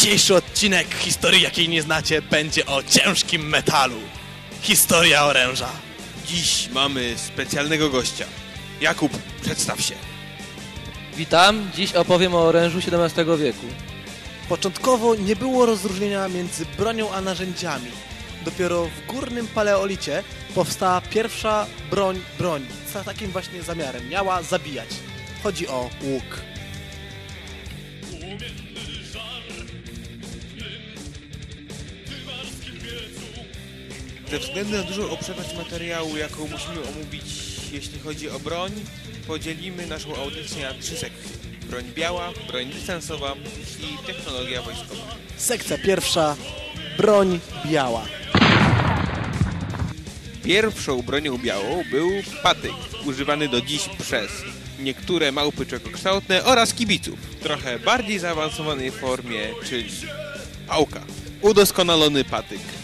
Dzisiejszy odcinek historii, jakiej nie znacie, będzie o ciężkim metalu. Historia oręża. Dziś mamy specjalnego gościa. Jakub, przedstaw się. Witam, dziś opowiem o orężu XVII wieku. Początkowo nie było rozróżnienia między bronią a narzędziami. Dopiero w górnym paleolicie powstała pierwsza broń broni. Z takim właśnie zamiarem. Miała zabijać. Chodzi o łuk. Ze względu na dużą obszerność materiału, jaką musimy omówić, jeśli chodzi o broń, podzielimy naszą audycję na trzy sekcje. Broń biała, broń dystansowa i technologia wojskowa. Sekcja pierwsza. Broń biała. Pierwszą bronią białą był patyk, używany do dziś przez niektóre małpy czekokształtne oraz kibiców. W trochę bardziej zaawansowanej formie, czyli pałka. Udoskonalony patyk.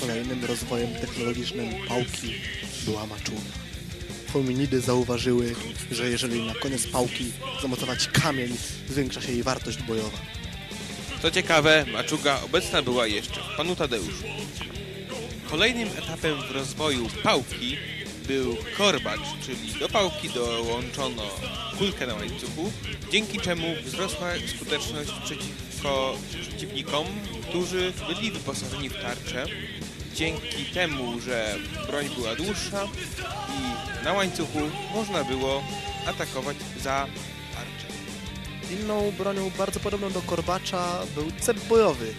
Kolejnym rozwojem technologicznym pałki była maczuga. Hominidy zauważyły, że jeżeli na koniec pałki zamontować kamień, zwiększa się jej wartość bojowa. Co ciekawe, maczuga obecna była jeszcze w Panu Tadeuszu. Kolejnym etapem w rozwoju pałki był korbacz, czyli do pałki dołączono kulkę na łańcuchu, dzięki czemu wzrosła skuteczność przeciwko przeciwnikom, którzy byli wyposażeni w tarcze. Dzięki temu, że broń była dłuższa i na łańcuchu można było atakować za tarczę. Inną bronią bardzo podobną do korbacza był cep bojowy.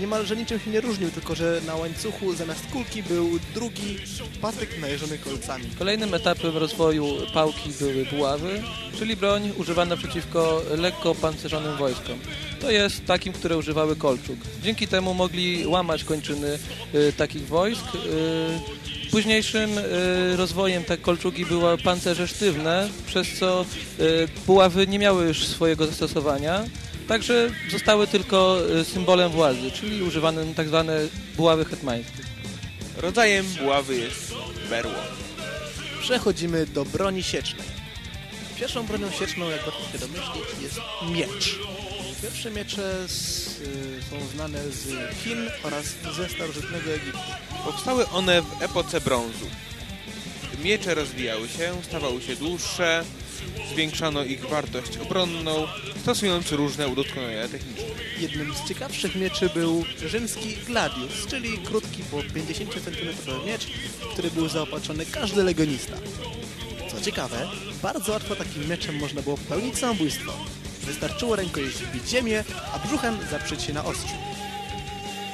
Niemalże niczym się nie różnił, tylko że na łańcuchu zamiast kulki był drugi patyk najeżony kolcami. Kolejnym etapem rozwoju pałki były buławy, czyli broń używana przeciwko lekko opancerzonym wojskom. To jest takim, które używały kolczuk. Dzięki temu mogli łamać kończyny y, takich wojsk. Y, późniejszym y, rozwojem te kolczugi były pancerze sztywne, przez co y, buławy nie miały już swojego zastosowania. Także zostały tylko y, symbolem władzy, czyli używane tak zwane buławy hetmańskie. Rodzajem buławy jest berło. Przechodzimy do broni siecznej. Pierwszą bronią sieczną, jak łatwo się domyślić, jest miecz. Pierwsze miecze z, y, są znane z Chin oraz ze starożytnego Egiptu. Powstały one w epoce brązu. Miecze rozwijały się, stawały się dłuższe, zwiększano ich wartość obronną, stosując różne udoskonalenia techniczne. Jednym z ciekawszych mieczy był rzymski gladius, czyli krótki po 50 cm miecz, w który był zaopatrzony każdy legionista. Co ciekawe, bardzo łatwo takim mieczem można było popełnić samobójstwo. Wystarczyło rękojeść wbić ziemię, a brzuchem zaprzeć się na ostrzu.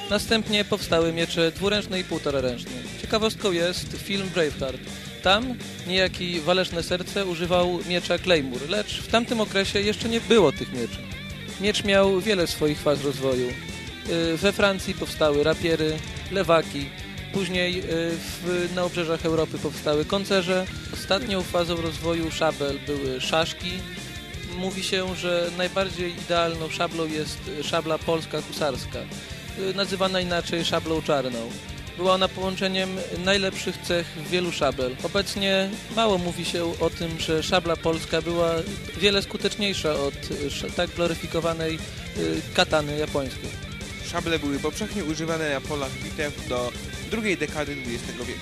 Następnie powstały miecze dwuręczne i półtoraręczne. Ciekawostką jest film Braveheart. Tam niejaki Waleczne Serce używał miecza Claymore, lecz w tamtym okresie jeszcze nie było tych mieczy. Miecz miał wiele swoich faz rozwoju. Yy, We Francji powstały rapiery, lewaki, później yy, w, na obrzeżach Europy powstały koncerze. Ostatnią fazą rozwoju szabel były szaszki. Mówi się, że najbardziej idealną szablą jest szabla polska husarska y, nazywana inaczej szablą czarną. Była ona połączeniem najlepszych cech wielu szabel. Obecnie mało mówi się o tym, że szabla polska była wiele skuteczniejsza od tak gloryfikowanej y, katany japońskiej. Szable były powszechnie używane na polach bitew do drugiej dekady XX wieku.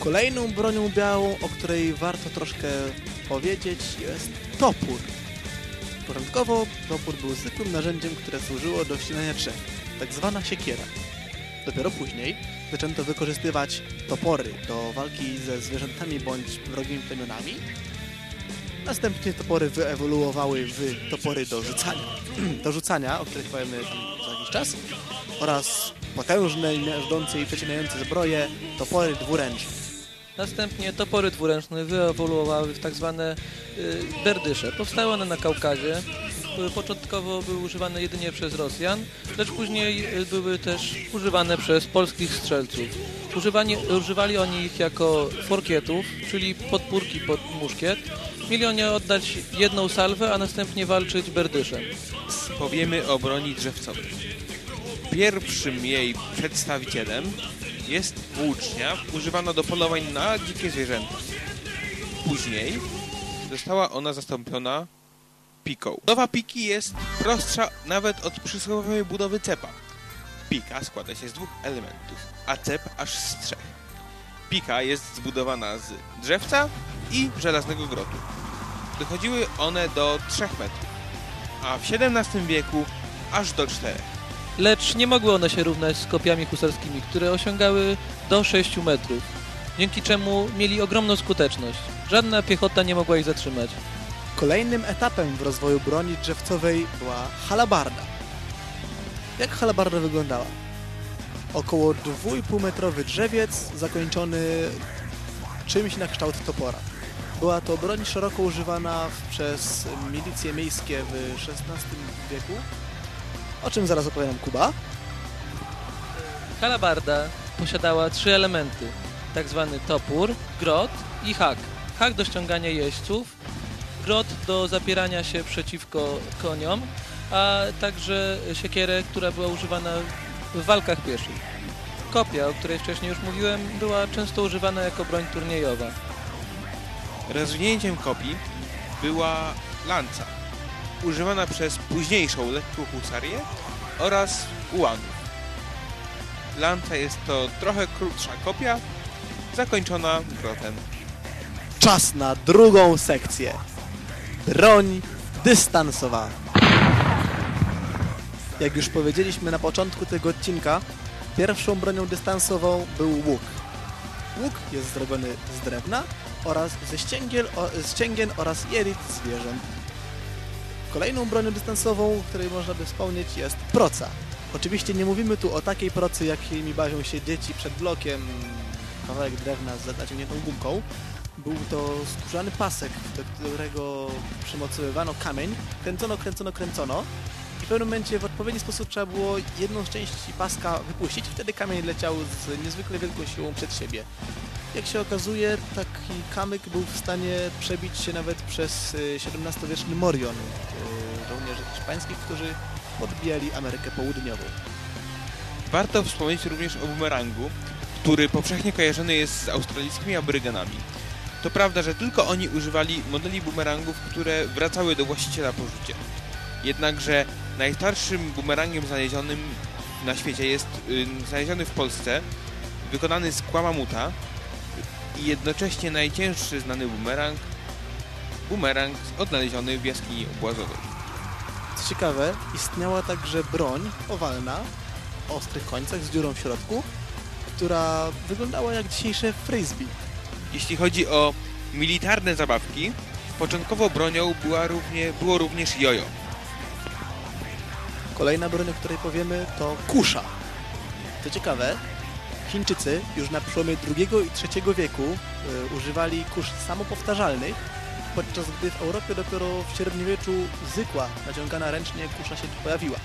Kolejną bronią białą, o której warto troszkę powiedzieć, jest topór. Początkowo topór był zwykłym narzędziem, które służyło do ścinania drzew, tak zwana siekiera. Dopiero później zaczęto wykorzystywać topory do walki ze zwierzętami bądź wrogimi plemionami. Następnie topory wyewoluowały w topory do rzucania, do rzucania o których powiemy za jakiś czas, oraz potężne, miażdżące i przecinające zbroje, topory dwuręczne. Następnie topory dwuręczne wyewoluowały w tak zwane y, berdysze. Powstały one na Kaukazie. Początkowo były używane jedynie przez Rosjan, lecz później y, były też używane przez polskich strzelców. Używali oni ich jako forkietów, czyli podpórki pod muszkiet. Mieli oni oddać jedną salwę, a następnie walczyć berdyszem. Powiemy o broni drzewcowej. Pierwszym jej przedstawicielem jest włócznia, używana do polowań na dzikie zwierzęta. Później została ona zastąpiona piką. Budowa piki jest prostsza nawet od przysłowiowej budowy cepa. Pika składa się z dwóch elementów, a cep aż z trzech. Pika jest zbudowana z drzewca i żelaznego grotu. Dochodziły one do 3 metrów, a w XVII wieku aż do 4. Lecz nie mogły one się równać z kopiami husarskimi, które osiągały do 6 metrów, dzięki czemu mieli ogromną skuteczność. Żadna piechota nie mogła ich zatrzymać. Kolejnym etapem w rozwoju broni drzewcowej była halabarda. Jak halabarda wyglądała? Około 2,5 metrowy drzewiec zakończony czymś na kształt topora. Była to broń szeroko używana przez milicje miejskie w XVI wieku, o czym zaraz opowie nam Kuba. Halabarda posiadała trzy elementy, tak zwany topór, grot i hak. Hak do ściągania jeźdźców, grot do zapierania się przeciwko koniom, a także siekierę, która była używana w walkach pieszych. Kopia, o której wcześniej już mówiłem, była często używana jako broń turniejowa. Rozwinięciem kopii była lanca, używana przez późniejszą lekką husarię oraz ułanów. Lanca jest to trochę krótsza kopia, zakończona grotem. Czas na drugą sekcję. Broń dystansowa. Jak już powiedzieliśmy na początku tego odcinka, pierwszą bronią dystansową był łuk. Łuk jest zrobiony z drewna oraz ze ścięgiel, o, z ścięgien oraz jelit zwierząt. Kolejną bronią dystansową, której można by wspomnieć jest proca. Oczywiście nie mówimy tu o takiej procy, jakimi bawią się dzieci przed blokiem, kawałek drewna z naciągniętą gumką, był to skórzany pasek, do którego przymocowywano kamień, kręcono, kręcono, kręcono i w pewnym momencie w odpowiedni sposób trzeba było jedną z części paska wypuścić, wtedy kamień leciał z niezwykle wielką siłą przed siebie. Jak się okazuje, taki kamyk był w stanie przebić się nawet przez y, XVII-wieczny Morion, y, żołnierzy hiszpańskich, którzy podbijali Amerykę Południową. Warto wspomnieć również o bumerangu, który powszechnie kojarzony jest z australijskimi aborygenami. To prawda, że tylko oni używali modeli bumerangów, które wracały do właściciela po rzucie. Jednakże najstarszym bumerangiem znalezionym na świecie jest y, znaleziony w Polsce, wykonany z kła mamuta i jednocześnie najcięższy znany bumerang, bumerang odnaleziony w jaskini obłazowej. Co ciekawe, istniała także broń owalna, o ostrych końcach z dziurą w środku, która wyglądała jak dzisiejsze frisbee. Jeśli chodzi o militarne zabawki, początkowo bronią była równie, było również jojo. Kolejna broń, o której powiemy, to kusza. Co ciekawe, Chińczycy już na przełomie II i III wieku y, używali kusz samopowtarzalnych, podczas gdy w Europie dopiero w średniowieczu zwykła, naciągana ręcznie kusza się tu pojawiła.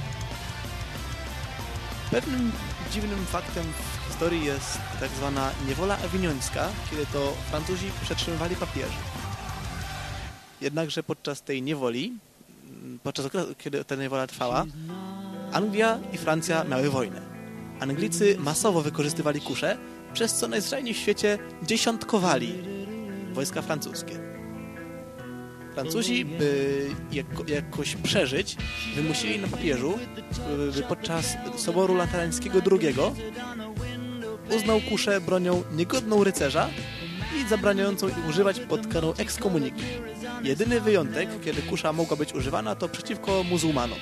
Pewnym dziwnym faktem w historii jest tak zwana niewola awiniońska, kiedy to Francuzi przetrzymywali papieży. Jednakże podczas tej niewoli, mm, podczas okresu, kiedy ta niewola trwała, Anglia i Francja miały wojnę. Anglicy masowo wykorzystywali kusze, przez co najzwyczajniej w świecie dziesiątkowali wojska francuskie. Francuzi, by jako, jakoś przeżyć, wymusili na papieżu, podczas Soboru Laterańskiego II uznał kuszę bronią niegodną rycerza i zabraniającą używać pod karą ekskomuniki. Jedyny wyjątek, kiedy kusza mogła być używana, to przeciwko muzułmanom.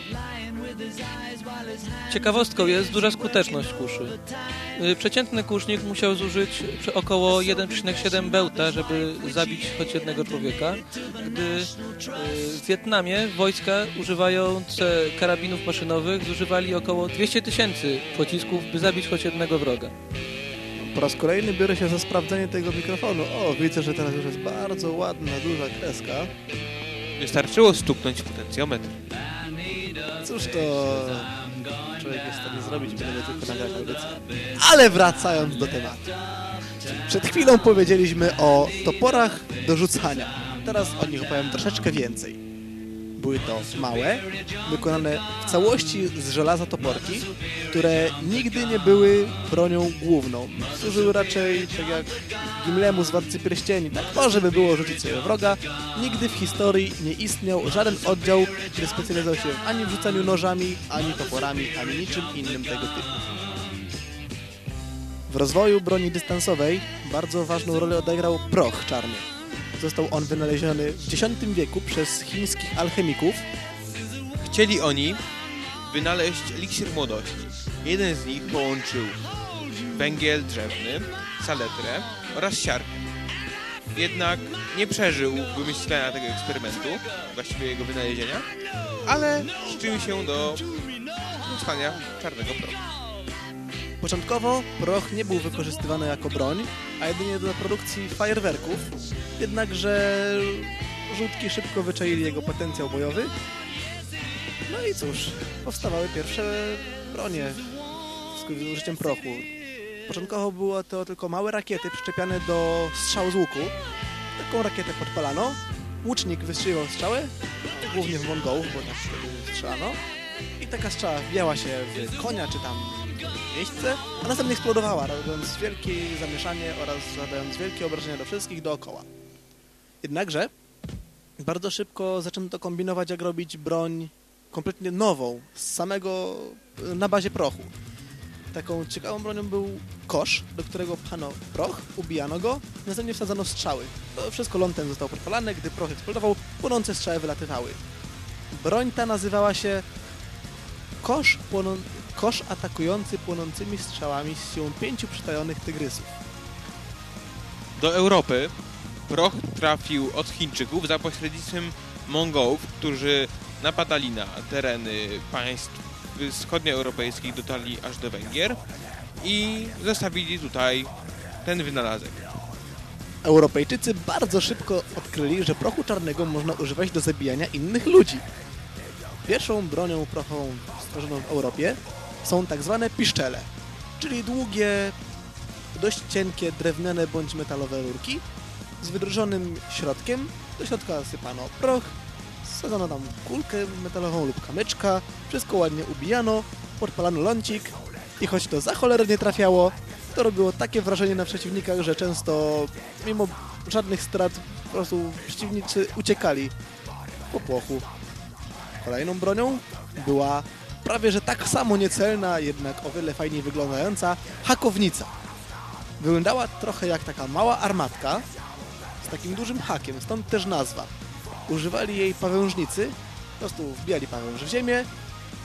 Ciekawostką jest duża skuteczność kuszy. Y, Przeciętny kusznik musiał zużyć około 1,7 bełta, żeby zabić choć jednego człowieka, gdy y, w Wietnamie wojska używające karabinów maszynowych zużywali około 200 tysięcy pocisków, by zabić choć jednego wroga. Po raz kolejny biorę się za sprawdzenie tego mikrofonu. O, widzę, że teraz już jest bardzo ładna, duża kreska. Wystarczyło stuknąć potencjometr. Cóż to człowiek jest w stanie zrobić, byle tylko nagrać audycję. Ale wracając do tematu. Przed chwilą powiedzieliśmy o toporach do rzucania. Teraz o nich opowiem troszeczkę więcej. Były to małe, wykonane w całości z żelaza toporki, które nigdy nie były bronią główną. Służyły raczej tak jak Gimlemu z Władcy Pierścieni, tak to, żeby było rzucić sobie wroga. Nigdy w historii nie istniał żaden oddział, który specjalizował się ani w rzucaniu nożami, ani toporami, ani niczym innym tego typu. W rozwoju broni dystansowej bardzo ważną rolę odegrał proch czarny. Został on wynaleziony w X wieku przez chińskich alchemików. Chcieli oni wynaleźć eliksir młodości. Jeden z nich połączył węgiel drzewny, saletrę oraz siarkę. Jednak nie przeżył wymyślenia tego eksperymentu, właściwie jego wynalezienia, ale przyczynił się do powstania czarnego prochu. Początkowo proch nie był wykorzystywany jako broń, a jedynie do produkcji fajerwerków, jednakże rzutki szybko wyczaili jego potencjał bojowy. No i cóż, powstawały pierwsze bronie z użyciem prochu. Początkowo było to tylko małe rakiety przyczepiane do strzału z łuku. Taką rakietę podpalano, łucznik wystrzeliwał strzałę, głównie w Mongołów, bo tak wtedy strzelano. I taka strzała wbijała się w konia czy tam miejsce, a następnie eksplodowała, robiąc wielkie zamieszanie oraz zadając wielkie obrażenia do wszystkich dookoła. Jednakże bardzo szybko zaczęto kombinować, jak robić broń kompletnie nową, z samego, na bazie prochu. Taką ciekawą bronią był kosz, do którego pchano proch, ubijano go, następnie wsadzano strzały. To wszystko lądem zostało podpalane, gdy proch eksplodował, płonące strzały wylatywały. Broń ta nazywała się kosz, płoną... kosz atakujący płonącymi strzałami z siłą pięciu przytajonych tygrysów. Do Europy proch trafił od Chińczyków za pośrednictwem Mongołów, którzy napadali na tereny państw wschodnioeuropejskich, dotarli aż do Węgier i zostawili tutaj ten wynalazek. Europejczycy bardzo szybko odkryli, że prochu czarnego można używać do zabijania innych ludzi. Pierwszą bronią prochową stworzoną w Europie są tak zwane piszczele, czyli długie, dość cienkie, drewniane bądź metalowe rurki z wydrożonym środkiem. Do środka sypano proch, sadzono tam kulkę metalową lub kamyczka, wszystko ładnie ubijano, podpalano lącik i choć to za cholernie trafiało, to robiło takie wrażenie na przeciwnikach, że często mimo żadnych strat po prostu przeciwnicy uciekali po płochu. Kolejną bronią była prawie że tak samo niecelna, jednak o wiele fajniej wyglądająca hakownica. Wyglądała trochę jak taka mała armatka z takim dużym hakiem, stąd też nazwa. Używali jej pawężnicy, po prostu wbijali pawęż w ziemię,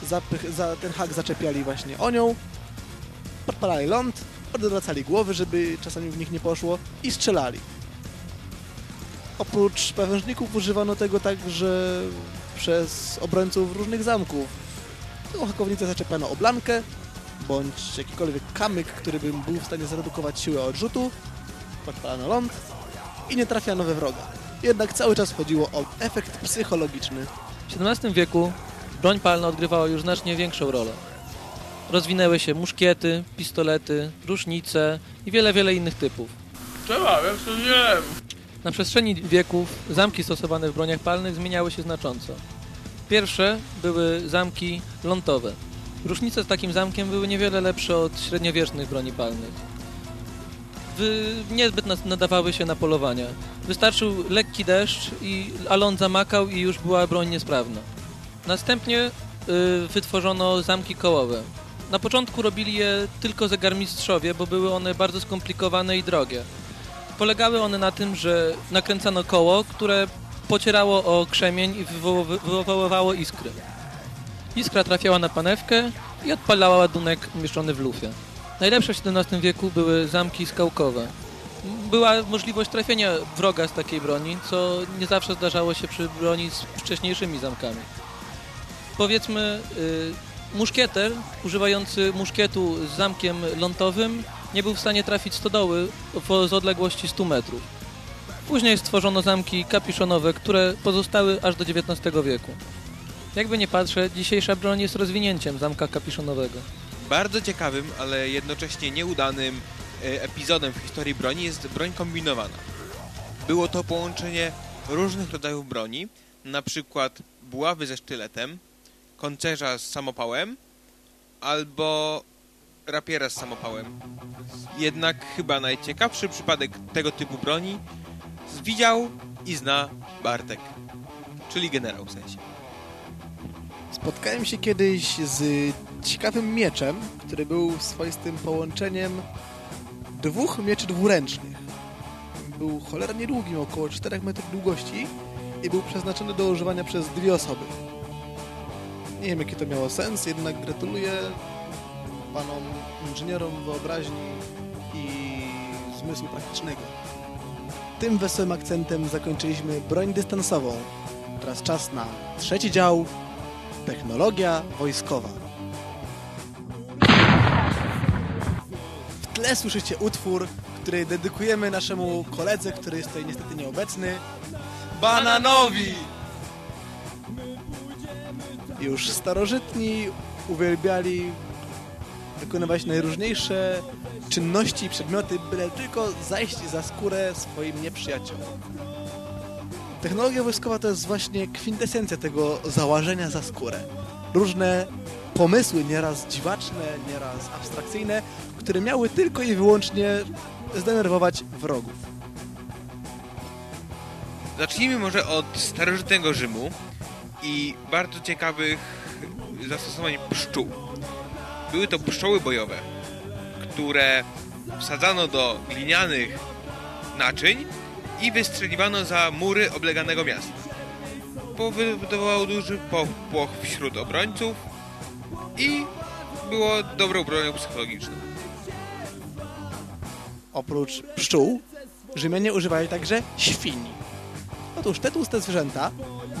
zapych, za ten hak zaczepiali właśnie o nią, podpalali ląd, odwracali głowy, żeby czasami w nich nie poszło i strzelali. Oprócz pawężników używano tego także przez obrońców różnych zamków. Taką hakownicę zaczepiano o blankę, bądź jakikolwiek kamyk, który by był w stanie zredukować siłę odrzutu, podpalano ląd i nie trafiano we wroga. Jednak cały czas chodziło o efekt psychologiczny. W XVII wieku broń palna odgrywała już znacznie większą rolę. Rozwinęły się muszkiety, pistolety, rusznice i wiele, wiele innych typów. Trzeba, jak to wiem. Na przestrzeni wieków zamki stosowane w broniach palnych zmieniały się znacząco. Pierwsze były zamki lądowe. Rusznice z takim zamkiem były niewiele lepsze od średniowiecznych broni palnych. Wy niezbyt nadawały się na polowania. Wystarczył lekki deszcz, i, a ląd zamakał i już była broń niesprawna. Następnie y, wytworzono zamki kołowe. Na początku robili je tylko zegarmistrzowie, bo były one bardzo skomplikowane i drogie. Polegały one na tym, że nakręcano koło, które pocierało o krzemień i wywoły- wywoływało iskry. Iskra trafiała na panewkę i odpalała ładunek umieszczony w lufie. Najlepsze w XVII wieku były zamki skałkowe. Była możliwość trafienia wroga z takiej broni, co nie zawsze zdarzało się przy broni z wcześniejszymi zamkami. Powiedzmy, y, muszkieter używający muszkietu z zamkiem lądowym nie był w stanie trafić stodoły z odległości 100 metrów. Później stworzono zamki kapiszonowe, które pozostały aż do XIX wieku. Jakby nie patrzę, dzisiejsza broń jest rozwinięciem zamka kapiszonowego. Bardzo ciekawym, ale jednocześnie nieudanym e, epizodem w historii broni jest broń kombinowana. Było to połączenie różnych rodzajów broni, na przykład buławy ze sztyletem, koncerza z samopałem albo rapiera z samopałem. Jednak chyba najciekawszy przypadek tego typu broni widział i zna Bartek, czyli generał w sensie. Spotkałem się kiedyś z ciekawym mieczem, który był swoistym połączeniem dwóch mieczy dwuręcznych. Był cholernie długi, miał około 4 metrów długości i był przeznaczony do używania przez dwie osoby. Nie wiem, jaki to miało sens, jednak gratuluję panom inżynierom wyobraźni i zmysłu praktycznego. Tym wesołym akcentem zakończyliśmy broń dystansową. Teraz czas na trzeci dział Technologia wojskowa. W tle słyszycie utwór, który dedykujemy naszemu koledze, który jest tutaj niestety nieobecny. Bananowi! Już starożytni uwielbiali wykonywać najróżniejsze czynności i przedmioty, byle tylko zajść za skórę swoim nieprzyjaciołom. Technologia wojskowa to jest właśnie kwintesencja tego załażenia za skórę. Różne pomysły, nieraz dziwaczne, nieraz abstrakcyjne, które miały tylko i wyłącznie zdenerwować wrogów. Zacznijmy może od starożytnego Rzymu i bardzo ciekawych zastosowań pszczół. Były to pszczoły bojowe, które wsadzano do glinianych naczyń i wystrzeliwano za mury obleganego miasta. Powodowało duży popłoch wśród obrońców i było dobrą bronią psychologiczną. Oprócz pszczół, Rzymianie używali także świni. Otóż te tłuste zwierzęta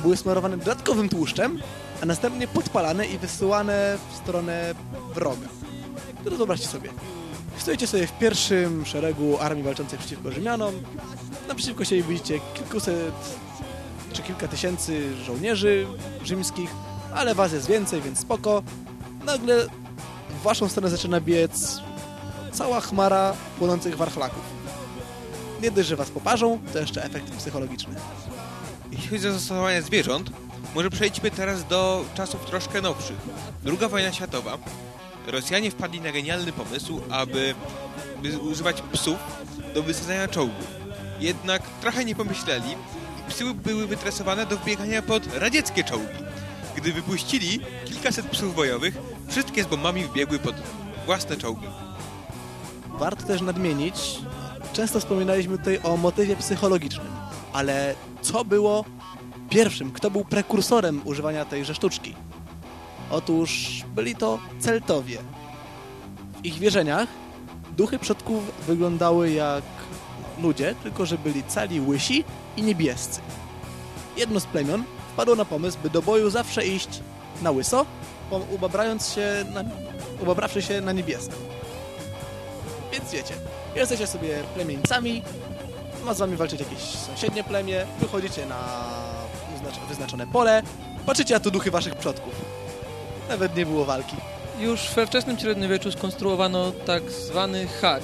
były smarowane dodatkowym tłuszczem, a następnie podpalane i wysyłane w stronę wroga. Teraz wyobraźcie sobie. Stoicie sobie w pierwszym szeregu armii walczącej przeciwko Rzymianom. Naprzeciwko siebie widzicie kilkuset czy kilka tysięcy żołnierzy rzymskich, ale was jest więcej, więc spoko. Nagle w waszą stronę zaczyna biec cała chmara płonących warchlaków. Nie dość, że was poparzą, to jeszcze efekt psychologiczny. Jeśli chodzi o zastosowanie zwierząt, może przejdźmy teraz do czasów troszkę nowszych. Druga wojna światowa. Rosjanie wpadli na genialny pomysł, aby używać psów do wysadzania czołgów. Jednak trochę nie pomyśleli i psy były wytresowane do wbiegania pod radzieckie czołgi. Gdy wypuścili kilkaset psów bojowych, wszystkie z bombami wbiegły pod własne czołgi. Warto też nadmienić, często wspominaliśmy tutaj o motywie psychologicznym, ale co było pierwszym, kto był prekursorem używania tejże sztuczki? Otóż byli to Celtowie. W ich wierzeniach duchy przodków wyglądały jak ludzie, tylko że byli cali łysi i niebiescy. Jedno z plemion wpadło na pomysł, by do boju zawsze iść na łyso, ubabrając się na, ubabrawszy się na niebiesko. Więc wiecie, jesteście sobie plemieńcami, ma z wami walczyć jakieś sąsiednie plemię, wychodzicie na wyznaczone pole, patrzycie, a tu duchy waszych przodków. Nawet nie było walki. Już we wczesnym średniowieczu skonstruowano tak zwany hak.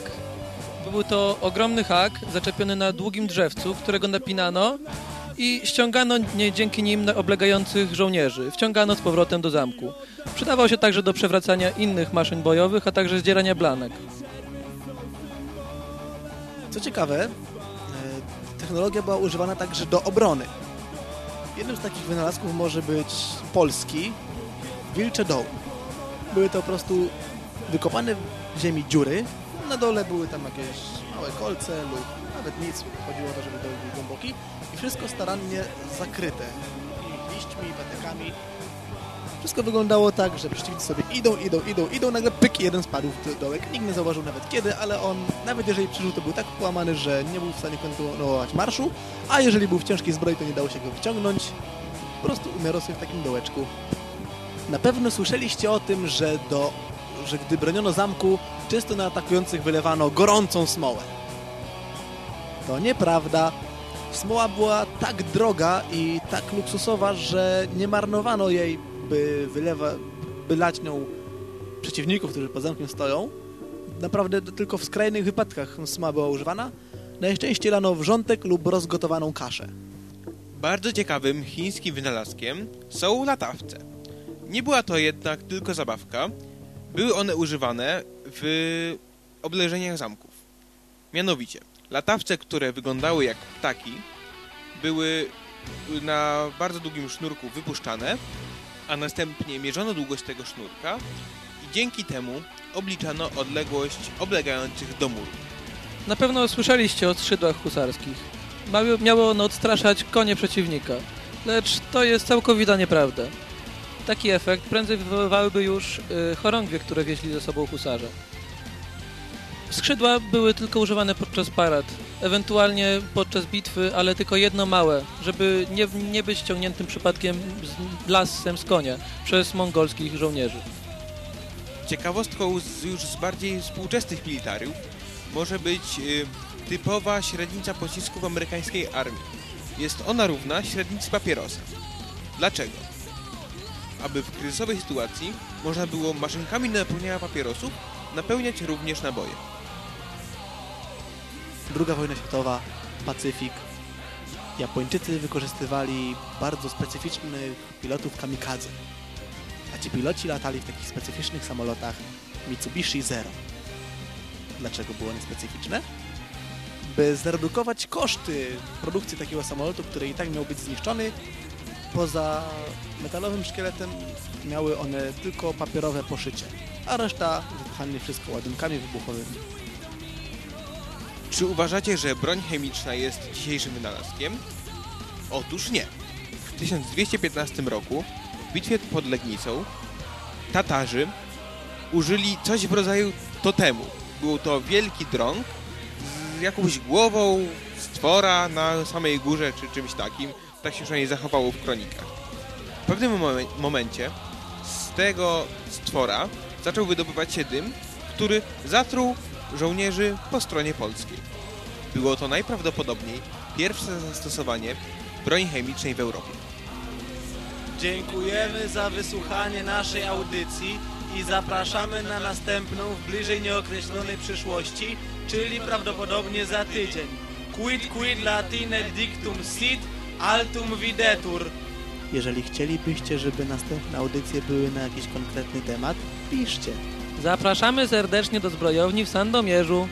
Był to ogromny hak zaczepiony na długim drzewcu, którego napinano i ściągano nie, dzięki nim oblegających żołnierzy. Wciągano z powrotem do zamku. Przydawał się także do przewracania innych maszyn bojowych, a także zdzierania blanek. Co ciekawe, e, technologia była używana także do obrony. Jednym z takich wynalazków może być polski wilcze doły. Były to po prostu wykopane w ziemi dziury, na dole były tam jakieś małe kolce lub nawet nic, chodziło o to, żeby doły był głęboki i wszystko starannie zakryte i liśćmi, patykami. Wszystko wyglądało tak, że przeciwnicy sobie idą, idą, idą, idą, nagle pyk, jeden spadł w dołek. Nikt nie zauważył nawet kiedy, ale on, nawet jeżeli przeżył, to był tak połamany, że nie był w stanie kontynuować marszu, a jeżeli był w ciężkiej zbroi, to nie dało się go wyciągnąć. Po prostu umiarł sobie w takim dołeczku. Na pewno słyszeliście o tym, że, do, że gdy broniono zamku, czysto na atakujących wylewano gorącą smołę. To nieprawda. Smoła była tak droga i tak luksusowa, że nie marnowano jej, by, wylewa, by lać nią przeciwników, którzy pod zamkiem stoją. Naprawdę tylko w skrajnych wypadkach smoła była używana. Najczęściej lano wrzątek lub rozgotowaną kaszę. Bardzo ciekawym chińskim wynalazkiem są latawce. Nie była to jednak tylko zabawka. Były one używane w obleżeniach zamków. Mianowicie, latawce, które wyglądały jak ptaki, były na bardzo długim sznurku wypuszczane, a następnie mierzono długość tego sznurka i dzięki temu obliczano odległość oblegających do muru. Na pewno słyszeliście o skrzydłach husarskich. Miały, miało one odstraszać konie przeciwnika, lecz to jest całkowita nieprawda. Taki efekt prędzej wywoływałyby już y, chorągwie, które wieźli ze sobą husarze. Skrzydła były tylko używane podczas parad, ewentualnie podczas bitwy, ale tylko jedno małe, żeby nie, nie być ściągniętym przypadkiem z lasem z konia przez mongolskich żołnierzy. Ciekawostką z, już z bardziej współczesnych militariów może być y, typowa średnica pocisków amerykańskiej armii. Jest ona równa średnicy papierosa. Dlaczego? Aby w kryzysowej sytuacji można było maszynkami napełniania papierosów napełniać również naboje. Druga wojna światowa, Pacyfik. Japończycy wykorzystywali bardzo specyficznych pilotów kamikadze. A ci piloci latali w takich specyficznych samolotach Mitsubishi Zero. Dlaczego były one specyficzne? By zredukować koszty produkcji takiego samolotu, który i tak miał być zniszczony, poza metalowym szkieletem miały one tylko papierowe poszycie, a reszta wypchali wszystko ładunkami wybuchowymi. Czy uważacie, że broń chemiczna jest dzisiejszym wynalazkiem? Otóż nie. W 1215 roku w bitwie pod Legnicą Tatarzy użyli coś w rodzaju totemu. Był to wielki drąg z jakąś głową stwora na samej górze czy czymś takim. Tak się przynajmniej zachowało w kronikach. W pewnym momen- momencie z tego stwora zaczął wydobywać się dym, który zatruł żołnierzy po stronie polskiej. Było to najprawdopodobniej pierwsze zastosowanie broni chemicznej w Europie. Dziękujemy za wysłuchanie naszej audycji i zapraszamy na następną w bliżej nieokreślonej przyszłości, czyli prawdopodobnie za tydzień. Quid quid latine dictum sit, altum videtur. Jeżeli chcielibyście, żeby następne audycje były na jakiś konkretny temat, piszcie. Zapraszamy serdecznie do zbrojowni w Sandomierzu.